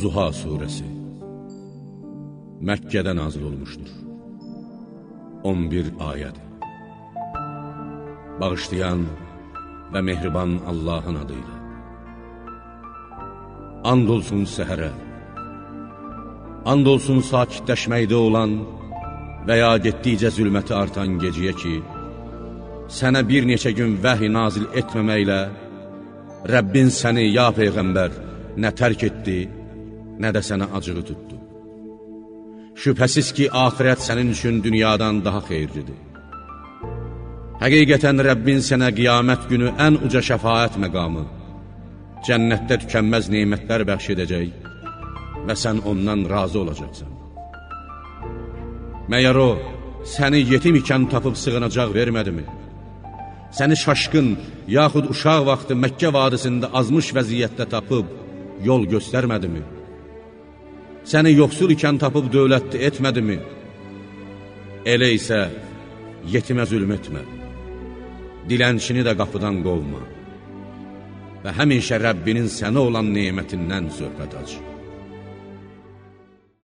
Zuha surəsi Məkkədə nazil olmuşdur 11 ayəd Bağışlayan və mehriban Allahın adıyla. And olsun səhərə And olsun sakitləşməkdə olan və ya getdikcə zülməti artan geciyə ki, sənə bir neçə gün vəhi nazil etməməklə Rəbbin səni, ya Peyğəmbər, nə tərk etdi, nə də sənə acığı tutdu. Şübhəsiz ki, ahirət sənin üçün dünyadan daha xeyirlidir. Həqiqətən Rəbbin sənə qiyamət günü ən uca şəfayət məqamı, cənnətdə tükənməz neymətlər bəxş edəcək və sən ondan razı olacaqsan. Məyər o, səni yetim ikən tapıb sığınacaq vermədimi? Səni şaşqın, yaxud uşaq vaxtı Məkkə vadisində azmış vəziyyətdə tapıb, yol göstərmədimi? Səni yoxsul ikən tapıb dövlətli etmədimi? Elə isə yetimə zülm etmə, dilənçini də qapıdan qovma və həmişə Rəbbinin sənə olan neymətindən söhbət aç.